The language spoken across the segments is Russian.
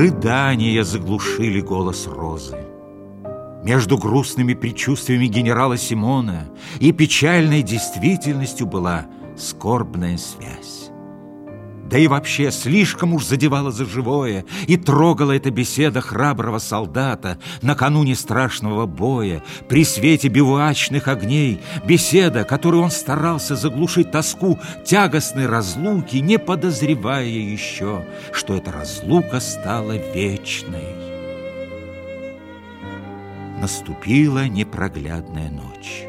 Рыдания заглушили голос Розы. Между грустными предчувствиями генерала Симона и печальной действительностью была скорбная связь. Да и вообще слишком уж задевала за живое и трогала эта беседа храброго солдата накануне страшного боя, при свете бивуачных огней, беседа, которую он старался заглушить тоску тягостной разлуки, не подозревая еще, что эта разлука стала вечной. Наступила непроглядная ночь.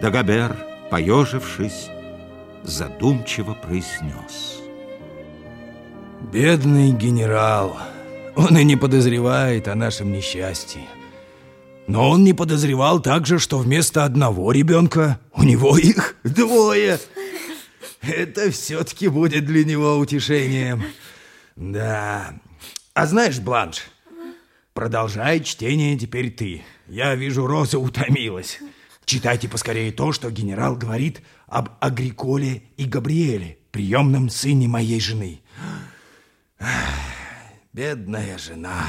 Дагобер, поежившись, задумчиво произнес. Бедный генерал, он и не подозревает о нашем несчастье. Но он не подозревал также, что вместо одного ребенка у него их двое. Это все-таки будет для него утешением. Да. А знаешь, Бланш, продолжай чтение теперь ты. Я вижу, Роза утомилась. Читайте поскорее то, что генерал говорит об Агриколе и Габриэле, приемном сыне моей жены. Бедная жена.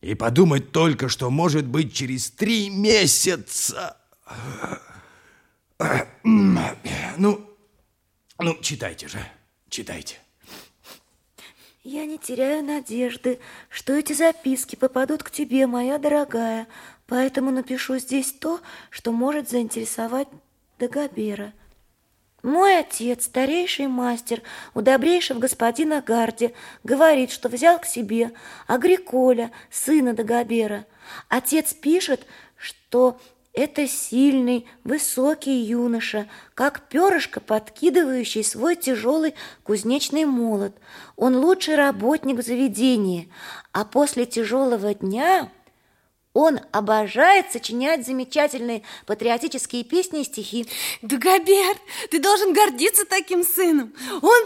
И подумать только, что может быть через три месяца. Ну, ну, читайте же, читайте. Я не теряю надежды, что эти записки попадут к тебе, моя дорогая, поэтому напишу здесь то, что может заинтересовать Дагобера. Мой отец, старейший мастер у добрейшего господина Гарди, говорит, что взял к себе Агриколя, сына Дагобера. Отец пишет, что это сильный, высокий юноша, как перышко, подкидывающий свой тяжелый кузнечный молот. Он лучший работник в заведении, а после тяжелого дня он обожает сочинять замечательные патриотические песни и стихи. Дугабер, ты должен гордиться таким сыном. Он.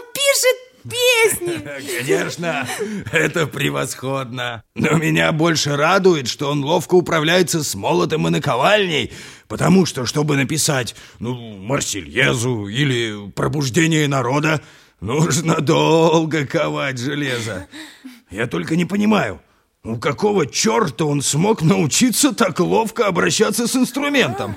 Конечно, это превосходно. Но меня больше радует, что он ловко управляется с молотом и наковальней, потому что, чтобы написать, ну, Марсельезу или Пробуждение народа, нужно долго ковать железо. Я только не понимаю, у какого черта он смог научиться так ловко обращаться с инструментом?